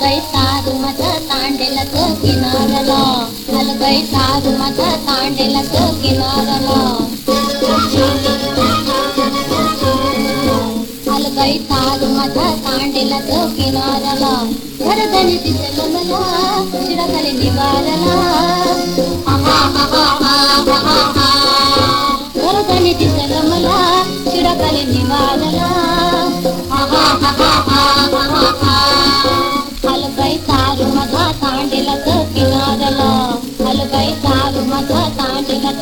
నలగైతారు మత తాండెలకు కినారలో. నలగైతారు మత తాండెలకు కినారలో. నలగైతారు మత తాండెలకు కినారలో. వరదని దిశలలో నివారలా. వరదని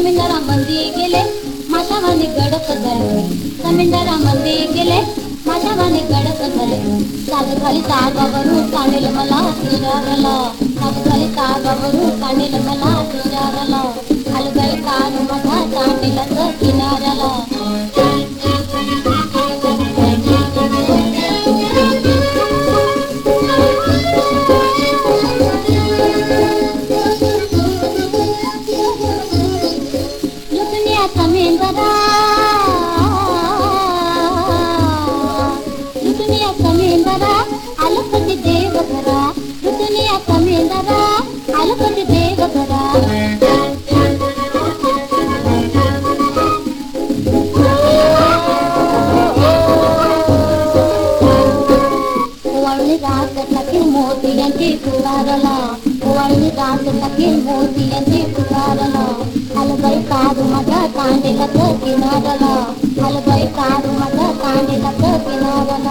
समिंदरा मंदी गेले माशावाने गडप धरे समिंदरा मंदी गेले माशावाने गडप धरे साधू खाली तागावरून काढेल मला तिरारला साधू खाली तागावरून काढेल मला तिरारला हलगाई कान माझा चांडीला किनार இயக்கம் என்பதா? ருதுனியக்கம் என்பதா? அலுப்பதி தேவகரா? ருதுனியக்கம் என்பதா? அலுப்பதி தேவகரா? ಮೋತಿಯಂತೆ ಕೂಗಾರಲ ಒಳ್ಳೆ ರಾತ್ರಿ ಮೋತಿಯಂತೆ ಕೂಗಾರಲ కాండిలతో వినోదన నలభై కారు మత కాండిలతో వినోదన